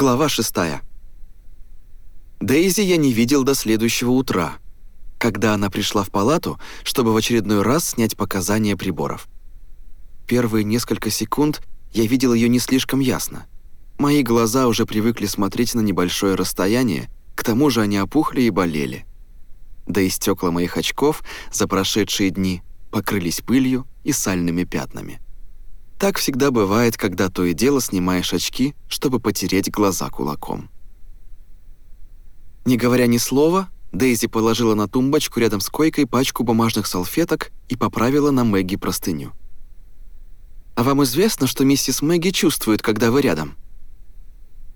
Глава шестая. Дейзи я не видел до следующего утра, когда она пришла в палату, чтобы в очередной раз снять показания приборов. Первые несколько секунд я видел ее не слишком ясно. Мои глаза уже привыкли смотреть на небольшое расстояние, к тому же они опухли и болели. Да и стекла моих очков за прошедшие дни покрылись пылью и сальными пятнами. Так всегда бывает, когда то и дело снимаешь очки, чтобы потереть глаза кулаком. Не говоря ни слова, Дейзи положила на тумбочку рядом с койкой пачку бумажных салфеток и поправила на Мэгги простыню. «А вам известно, что миссис Мэгги чувствует, когда вы рядом?»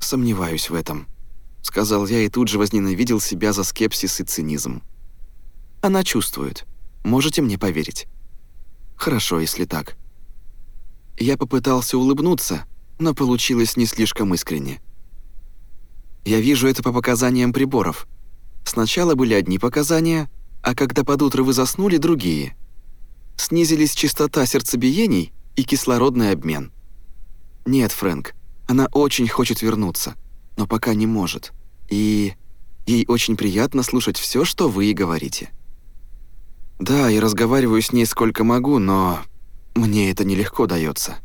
«Сомневаюсь в этом», — сказал я и тут же возненавидел себя за скепсис и цинизм. «Она чувствует. Можете мне поверить?» «Хорошо, если так. Я попытался улыбнуться, но получилось не слишком искренне. Я вижу это по показаниям приборов. Сначала были одни показания, а когда под утро вы заснули, другие. Снизились частота сердцебиений и кислородный обмен. Нет, Фрэнк, она очень хочет вернуться, но пока не может. И ей очень приятно слушать все, что вы говорите. Да, я разговариваю с ней сколько могу, но мне это нелегко дается.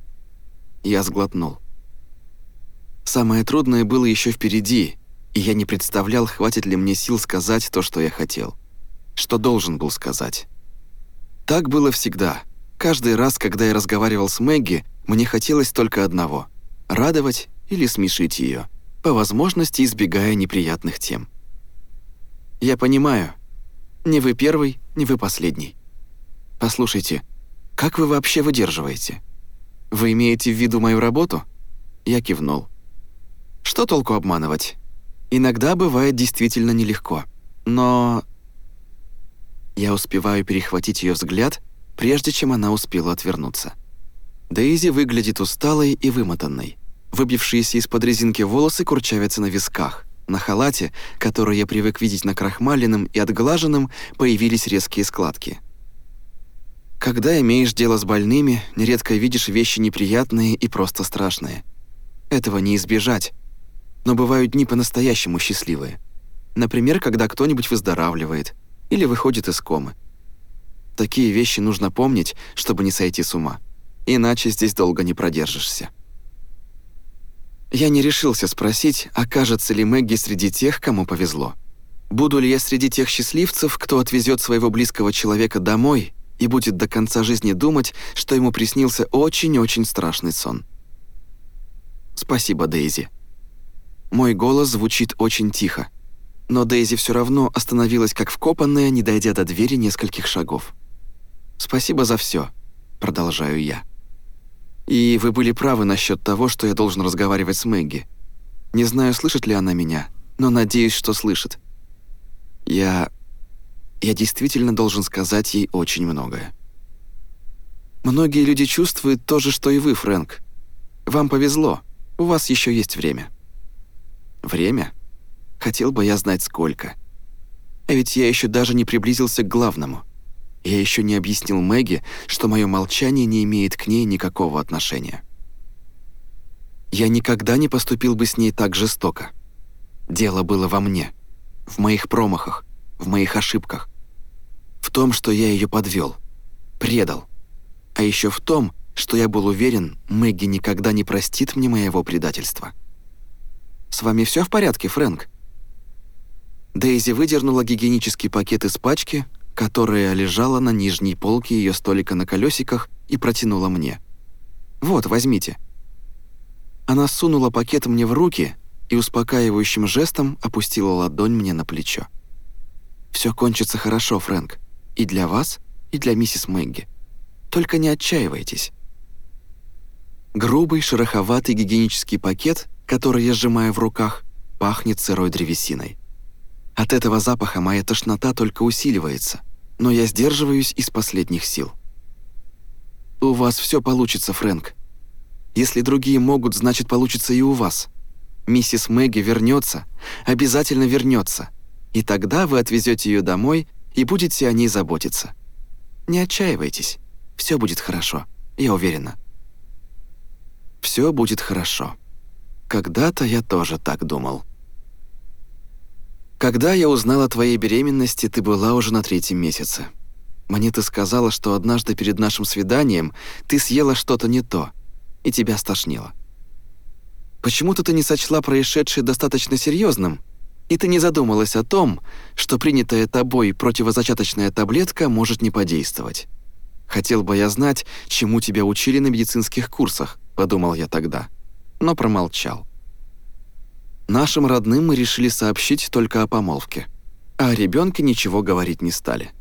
Я сглотнул. Самое трудное было еще впереди, и я не представлял, хватит ли мне сил сказать то, что я хотел. Что должен был сказать. Так было всегда. Каждый раз, когда я разговаривал с Мэгги, мне хотелось только одного — радовать или смешить ее, по возможности избегая неприятных тем. Я понимаю, не вы первый, не вы последний. Послушайте, как вы вообще выдерживаете? Вы имеете в виду мою работу? Я кивнул. Что толку обманывать? Иногда бывает действительно нелегко. Но я успеваю перехватить ее взгляд, прежде чем она успела отвернуться. Дейзи выглядит усталой и вымотанной. Выбившиеся из-под резинки волосы курчавятся на висках. На халате, который я привык видеть на накрахмаленным и отглаженном, появились резкие складки. Когда имеешь дело с больными, нередко видишь вещи неприятные и просто страшные. Этого не избежать. Но бывают дни по-настоящему счастливые. Например, когда кто-нибудь выздоравливает или выходит из комы. Такие вещи нужно помнить, чтобы не сойти с ума. Иначе здесь долго не продержишься. Я не решился спросить, окажется ли Мэгги среди тех, кому повезло. Буду ли я среди тех счастливцев, кто отвезет своего близкого человека домой и будет до конца жизни думать, что ему приснился очень-очень страшный сон. Спасибо, Дейзи. Мой голос звучит очень тихо, но Дейзи все равно остановилась как вкопанная, не дойдя до двери нескольких шагов. Спасибо за все, продолжаю я. И вы были правы насчет того, что я должен разговаривать с Мэгги. Не знаю, слышит ли она меня, но надеюсь, что слышит. Я я действительно должен сказать ей очень многое. Многие люди чувствуют то же, что и вы, Фрэнк. Вам повезло, у вас еще есть время. Время? Хотел бы я знать, сколько. А ведь я еще даже не приблизился к главному. Я еще не объяснил Мэгги, что мое молчание не имеет к ней никакого отношения. Я никогда не поступил бы с ней так жестоко. Дело было во мне, в моих промахах, в моих ошибках. В том, что я ее подвел, предал. А еще в том, что я был уверен, Мэгги никогда не простит мне моего предательства. «С вами все в порядке, Фрэнк?» Дейзи выдернула гигиенический пакет из пачки, которая лежала на нижней полке ее столика на колесиках, и протянула мне. «Вот, возьмите». Она сунула пакет мне в руки и успокаивающим жестом опустила ладонь мне на плечо. Все кончится хорошо, Фрэнк. И для вас, и для миссис Мэгги. Только не отчаивайтесь. Грубый, шероховатый гигиенический пакет, который я сжимаю в руках, пахнет сырой древесиной. От этого запаха моя тошнота только усиливается, но я сдерживаюсь из последних сил. «У вас все получится, Фрэнк. Если другие могут, значит, получится и у вас. Миссис Мэгги вернется, обязательно вернется, и тогда вы отвезете ее домой и будете о ней заботиться. Не отчаивайтесь, все будет хорошо, я уверена. Все будет хорошо. Когда-то я тоже так думал. Когда я узнала о твоей беременности, ты была уже на третьем месяце. Мне ты сказала, что однажды перед нашим свиданием ты съела что-то не то, и тебя стошнило. Почему-то ты не сочла происшедшее достаточно серьезным, и ты не задумалась о том, что принятая тобой противозачаточная таблетка может не подействовать. Хотел бы я знать, чему тебя учили на медицинских курсах, подумал я тогда, но промолчал. Нашим родным мы решили сообщить только о помолвке, а о ребенке ничего говорить не стали.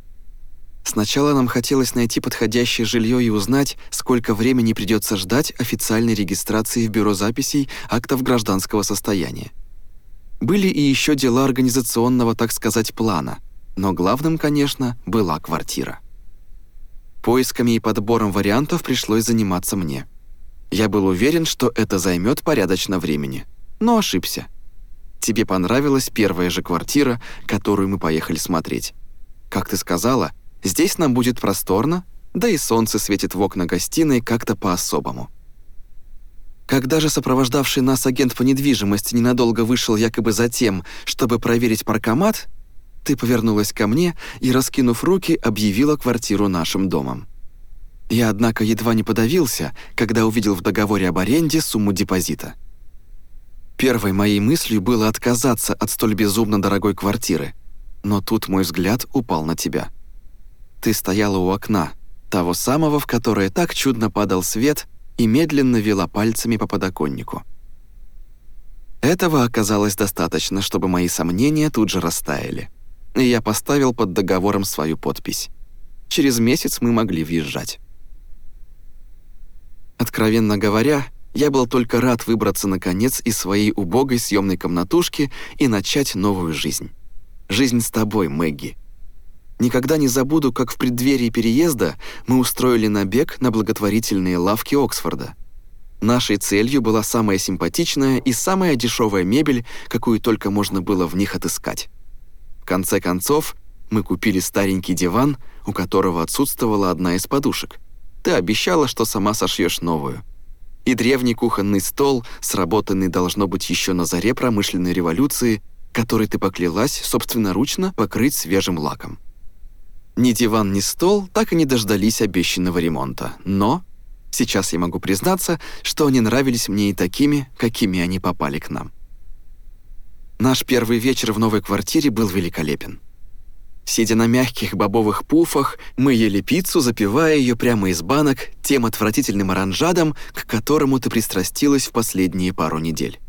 Сначала нам хотелось найти подходящее жилье и узнать, сколько времени придется ждать официальной регистрации в бюро записей актов гражданского состояния. Были и еще дела организационного, так сказать, плана, но главным, конечно, была квартира. Поисками и подбором вариантов пришлось заниматься мне. Я был уверен, что это займет порядочно времени, но ошибся. Тебе понравилась первая же квартира, которую мы поехали смотреть. Как ты сказала, Здесь нам будет просторно, да и солнце светит в окна гостиной как-то по-особому. Когда же сопровождавший нас агент по недвижимости ненадолго вышел якобы за тем, чтобы проверить паркомат, ты повернулась ко мне и, раскинув руки, объявила квартиру нашим домом. Я, однако, едва не подавился, когда увидел в договоре об аренде сумму депозита. Первой моей мыслью было отказаться от столь безумно дорогой квартиры, но тут мой взгляд упал на тебя. Ты стояла у окна, того самого, в которое так чудно падал свет, и медленно вела пальцами по подоконнику. Этого оказалось достаточно, чтобы мои сомнения тут же растаяли. И я поставил под договором свою подпись. Через месяц мы могли въезжать. Откровенно говоря, я был только рад выбраться наконец из своей убогой съемной комнатушки и начать новую жизнь. Жизнь с тобой, Мэгги. Никогда не забуду, как в преддверии переезда мы устроили набег на благотворительные лавки Оксфорда. Нашей целью была самая симпатичная и самая дешевая мебель, какую только можно было в них отыскать. В конце концов, мы купили старенький диван, у которого отсутствовала одна из подушек. Ты обещала, что сама сошьешь новую. И древний кухонный стол, сработанный должно быть еще на заре промышленной революции, который ты поклялась собственноручно покрыть свежим лаком. Ни диван, ни стол так и не дождались обещанного ремонта. Но сейчас я могу признаться, что они нравились мне и такими, какими они попали к нам. Наш первый вечер в новой квартире был великолепен. Сидя на мягких бобовых пуфах, мы ели пиццу, запивая ее прямо из банок тем отвратительным оранжадом, к которому ты пристрастилась в последние пару недель.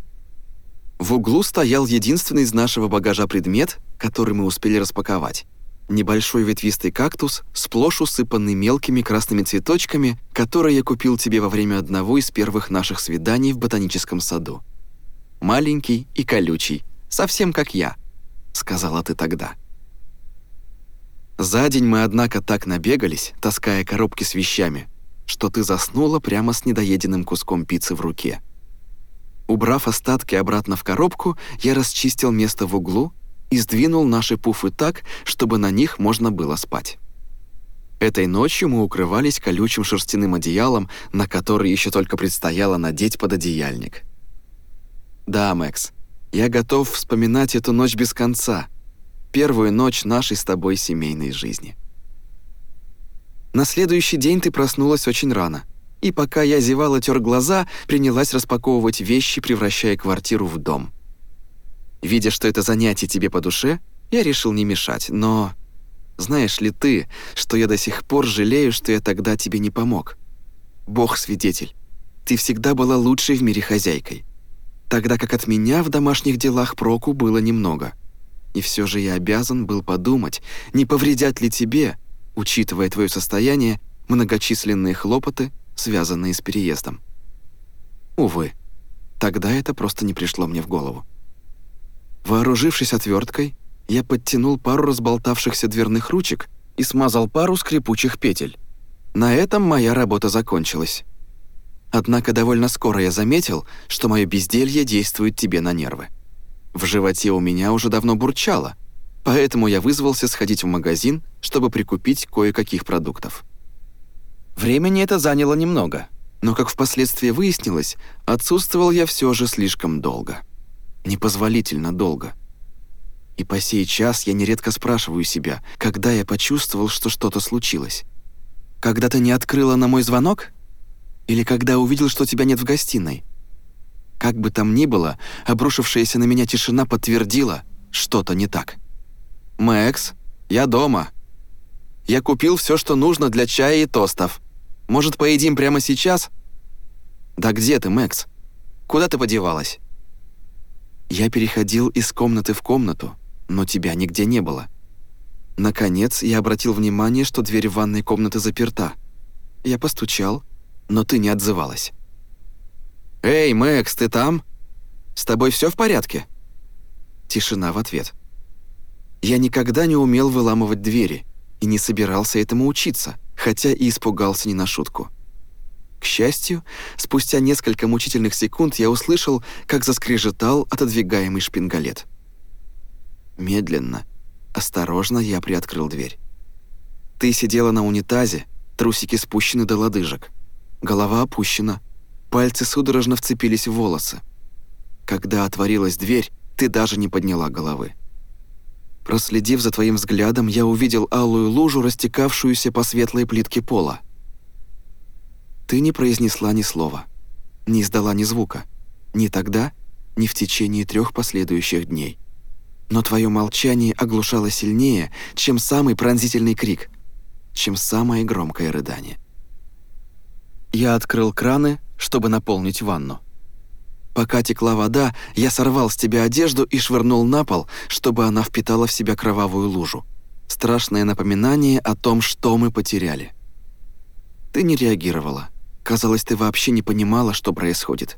В углу стоял единственный из нашего багажа предмет, который мы успели распаковать небольшой ветвистый кактус, сплошь усыпанный мелкими красными цветочками, который я купил тебе во время одного из первых наших свиданий в ботаническом саду. Маленький и колючий, совсем как я, сказала ты тогда. За день мы, однако, так набегались, таская коробки с вещами, что ты заснула прямо с недоеденным куском пиццы в руке. Убрав остатки обратно в коробку, я расчистил место в углу и сдвинул наши пуфы так, чтобы на них можно было спать. Этой ночью мы укрывались колючим шерстяным одеялом, на который еще только предстояло надеть пододеяльник. Да, Мэкс, я готов вспоминать эту ночь без конца. Первую ночь нашей с тобой семейной жизни. На следующий день ты проснулась очень рано. И пока я зевала тер глаза, принялась распаковывать вещи, превращая квартиру в дом. Видя, что это занятие тебе по душе, я решил не мешать, но... Знаешь ли ты, что я до сих пор жалею, что я тогда тебе не помог? Бог свидетель, ты всегда была лучшей в мире хозяйкой. Тогда как от меня в домашних делах проку было немного. И все же я обязан был подумать, не повредят ли тебе, учитывая твое состояние, многочисленные хлопоты, связанные с переездом. Увы, тогда это просто не пришло мне в голову. Вооружившись отверткой, я подтянул пару разболтавшихся дверных ручек и смазал пару скрипучих петель. На этом моя работа закончилась. Однако довольно скоро я заметил, что мое безделье действует тебе на нервы. В животе у меня уже давно бурчало, поэтому я вызвался сходить в магазин, чтобы прикупить кое-каких продуктов. Времени это заняло немного, Но, как впоследствии выяснилось, отсутствовал я все же слишком долго. Непозволительно долго. И по сей час я нередко спрашиваю себя, когда я почувствовал, что что-то случилось. Когда ты не открыла на мой звонок? Или когда увидел, что тебя нет в гостиной? Как бы там ни было, обрушившаяся на меня тишина подтвердила, что-то не так. «Мэкс, я дома. Я купил все, что нужно для чая и тостов. Может, поедим прямо сейчас?» «Да где ты, Мэкс? Куда ты подевалась?» Я переходил из комнаты в комнату, но тебя нигде не было. Наконец, я обратил внимание, что дверь ванной комнаты заперта. Я постучал, но ты не отзывалась. «Эй, Мэкс, ты там? С тобой все в порядке?» Тишина в ответ. Я никогда не умел выламывать двери и не собирался этому учиться, хотя и испугался не на шутку. К счастью, спустя несколько мучительных секунд я услышал, как заскрежетал отодвигаемый шпингалет. Медленно, осторожно я приоткрыл дверь. Ты сидела на унитазе, трусики спущены до лодыжек. Голова опущена, пальцы судорожно вцепились в волосы. Когда отворилась дверь, ты даже не подняла головы. Проследив за твоим взглядом, я увидел алую лужу, растекавшуюся по светлой плитке пола. Ты не произнесла ни слова, не издала ни звука, ни тогда, ни в течение трех последующих дней но твое молчание оглушало сильнее, чем самый пронзительный крик, чем самое громкое рыдание. Я открыл краны, чтобы наполнить ванну. Пока текла вода, я сорвал с тебя одежду и швырнул на пол, чтобы она впитала в себя кровавую лужу. Страшное напоминание о том, что мы потеряли. Ты не реагировала. Казалось, ты вообще не понимала, что происходит.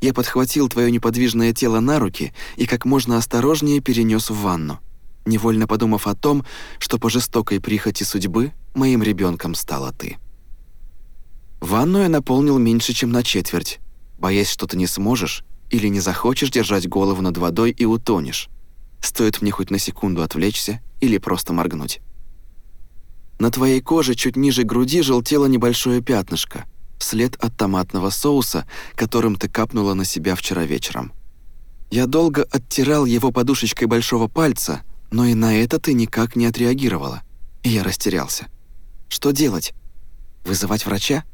Я подхватил твое неподвижное тело на руки и как можно осторожнее перенес в ванну, невольно подумав о том, что по жестокой прихоти судьбы моим ребенком стала ты. Ванну я наполнил меньше, чем на четверть, боясь, что ты не сможешь или не захочешь держать голову над водой и утонешь. Стоит мне хоть на секунду отвлечься или просто моргнуть. На твоей коже чуть ниже груди желтело небольшое пятнышко — след от томатного соуса, которым ты капнула на себя вчера вечером. Я долго оттирал его подушечкой большого пальца, но и на это ты никак не отреагировала. И я растерялся. Что делать? Вызывать врача?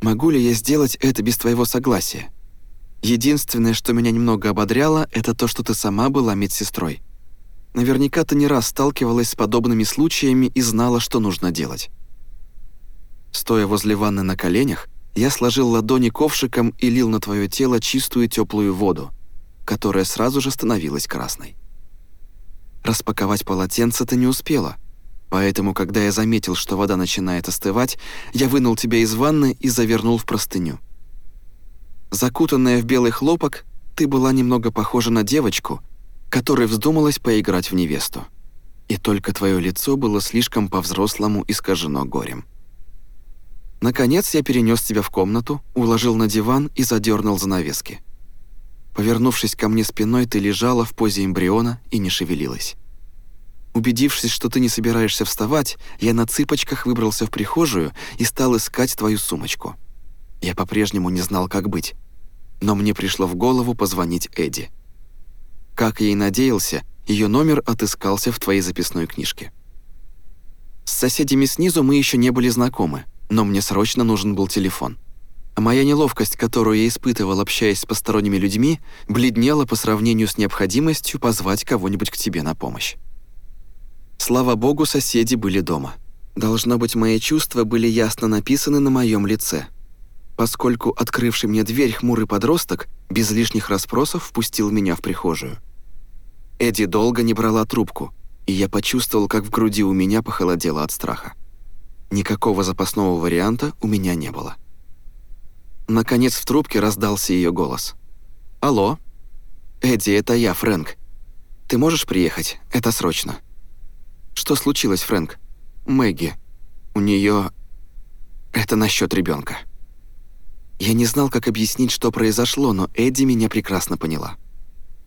Могу ли я сделать это без твоего согласия? Единственное, что меня немного ободряло, это то, что ты сама была медсестрой. Наверняка ты не раз сталкивалась с подобными случаями и знала, что нужно делать. Стоя возле ванны на коленях, я сложил ладони ковшиком и лил на твое тело чистую теплую воду, которая сразу же становилась красной. Распаковать полотенце ты не успела, поэтому, когда я заметил, что вода начинает остывать, я вынул тебя из ванны и завернул в простыню. Закутанная в белый хлопок, ты была немного похожа на девочку, которой вздумалась поиграть в невесту. И только твое лицо было слишком по-взрослому искажено горем. Наконец я перенес тебя в комнату, уложил на диван и задернул занавески. Повернувшись ко мне спиной, ты лежала в позе эмбриона и не шевелилась. Убедившись, что ты не собираешься вставать, я на цыпочках выбрался в прихожую и стал искать твою сумочку. Я по-прежнему не знал, как быть. Но мне пришло в голову позвонить Эдди. Как я и надеялся, ее номер отыскался в твоей записной книжке. С соседями снизу мы еще не были знакомы, но мне срочно нужен был телефон. Моя неловкость, которую я испытывал, общаясь с посторонними людьми, бледнела по сравнению с необходимостью позвать кого-нибудь к тебе на помощь. Слава богу, соседи были дома. Должно быть, мои чувства были ясно написаны на моем лице, поскольку открывший мне дверь хмурый подросток без лишних расспросов впустил меня в прихожую. Эдди долго не брала трубку, и я почувствовал, как в груди у меня похолодело от страха. Никакого запасного варианта у меня не было. Наконец в трубке раздался ее голос. «Алло? Эдди, это я, Фрэнк. Ты можешь приехать? Это срочно». «Что случилось, Фрэнк?» «Мэгги. У нее... Это насчет ребенка. Я не знал, как объяснить, что произошло, но Эдди меня прекрасно поняла.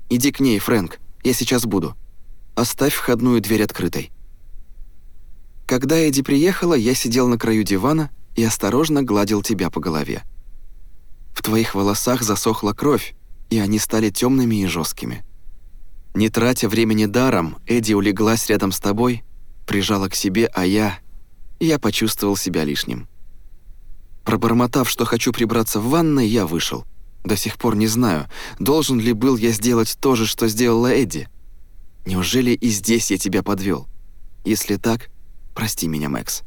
«Иди к ней, Фрэнк. Я сейчас буду. Оставь входную дверь открытой». Когда Эдди приехала, я сидел на краю дивана и осторожно гладил тебя по голове. В твоих волосах засохла кровь, и они стали темными и жесткими. Не тратя времени даром, Эдди улеглась рядом с тобой, прижала к себе, а я... Я почувствовал себя лишним. Пробормотав, что хочу прибраться в ванной, я вышел. До сих пор не знаю, должен ли был я сделать то же, что сделала Эдди. Неужели и здесь я тебя подвел? Если так, прости меня, Мэкс.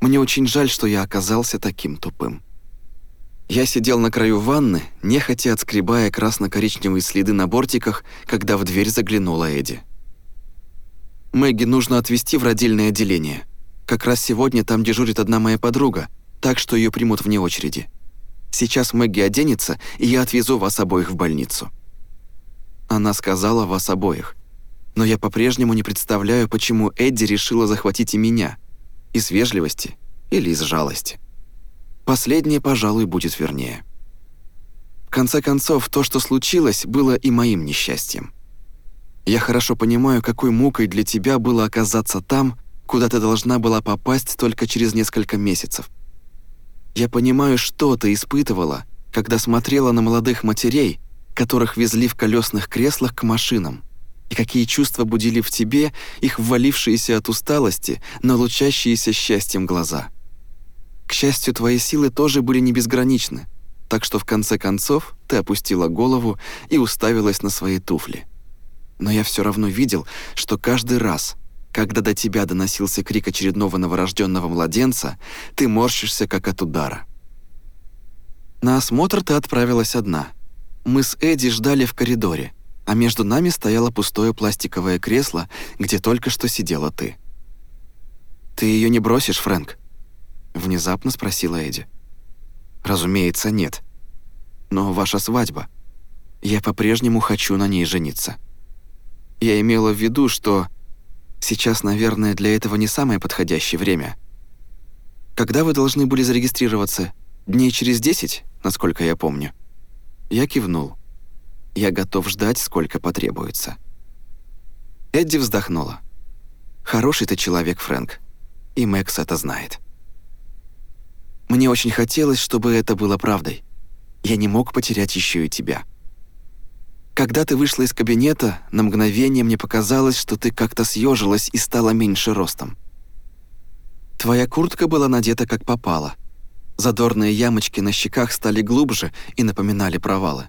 Мне очень жаль, что я оказался таким тупым. Я сидел на краю ванны, нехотя отскребая красно-коричневые следы на бортиках, когда в дверь заглянула Эдди. «Мэгги нужно отвезти в родильное отделение. Как раз сегодня там дежурит одна моя подруга, так что ее примут вне очереди. Сейчас Мэгги оденется, и я отвезу вас обоих в больницу». Она сказала «вас обоих». Но я по-прежнему не представляю, почему Эдди решила захватить и меня. Из вежливости или из жалости. Последнее, пожалуй, будет вернее. В конце концов, то, что случилось, было и моим несчастьем. Я хорошо понимаю, какой мукой для тебя было оказаться там, куда ты должна была попасть только через несколько месяцев. Я понимаю, что ты испытывала, когда смотрела на молодых матерей, которых везли в колесных креслах к машинам, и какие чувства будили в тебе их ввалившиеся от усталости, но лучащиеся счастьем глаза. К счастью, твои силы тоже были не безграничны, так что в конце концов ты опустила голову и уставилась на свои туфли. Но я все равно видел, что каждый раз, когда до тебя доносился крик очередного новорожденного младенца, ты морщишься, как от удара. На осмотр ты отправилась одна. Мы с Эдди ждали в коридоре, а между нами стояло пустое пластиковое кресло, где только что сидела ты. «Ты ее не бросишь, Фрэнк?» Внезапно спросила Эдди. «Разумеется, нет. Но ваша свадьба. Я по-прежнему хочу на ней жениться. Я имела в виду, что сейчас, наверное, для этого не самое подходящее время. Когда вы должны были зарегистрироваться? Дней через десять, насколько я помню?» Я кивнул. Я готов ждать, сколько потребуется. Эдди вздохнула. «Хороший ты человек, Фрэнк. И Мэкс это знает». Мне очень хотелось, чтобы это было правдой. Я не мог потерять еще и тебя. Когда ты вышла из кабинета, на мгновение мне показалось, что ты как-то съежилась и стала меньше ростом. Твоя куртка была надета как попало. Задорные ямочки на щеках стали глубже и напоминали провалы.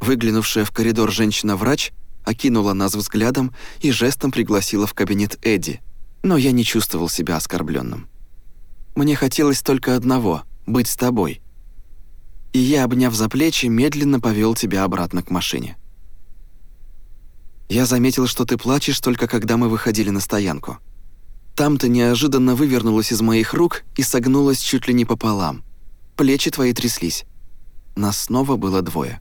Выглянувшая в коридор женщина-врач окинула нас взглядом и жестом пригласила в кабинет Эдди, но я не чувствовал себя оскорбленным. Мне хотелось только одного — быть с тобой. И я, обняв за плечи, медленно повел тебя обратно к машине. Я заметил, что ты плачешь только когда мы выходили на стоянку. Там ты неожиданно вывернулась из моих рук и согнулась чуть ли не пополам. Плечи твои тряслись. Нас снова было двое.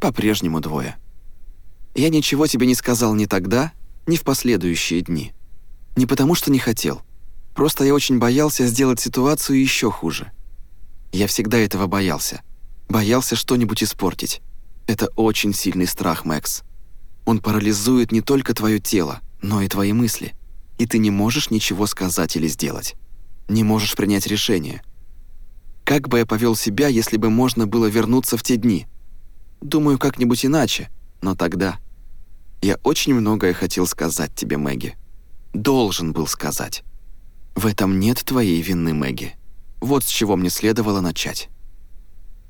По-прежнему двое. Я ничего тебе не сказал ни тогда, ни в последующие дни. Не потому что не хотел. Просто я очень боялся сделать ситуацию еще хуже. Я всегда этого боялся. Боялся что-нибудь испортить. Это очень сильный страх, Мэкс. Он парализует не только твое тело, но и твои мысли. И ты не можешь ничего сказать или сделать. Не можешь принять решение. Как бы я повел себя, если бы можно было вернуться в те дни? Думаю, как-нибудь иначе, но тогда... Я очень многое хотел сказать тебе, Мэгги. Должен был сказать. В этом нет твоей вины, Мэгги. Вот с чего мне следовало начать.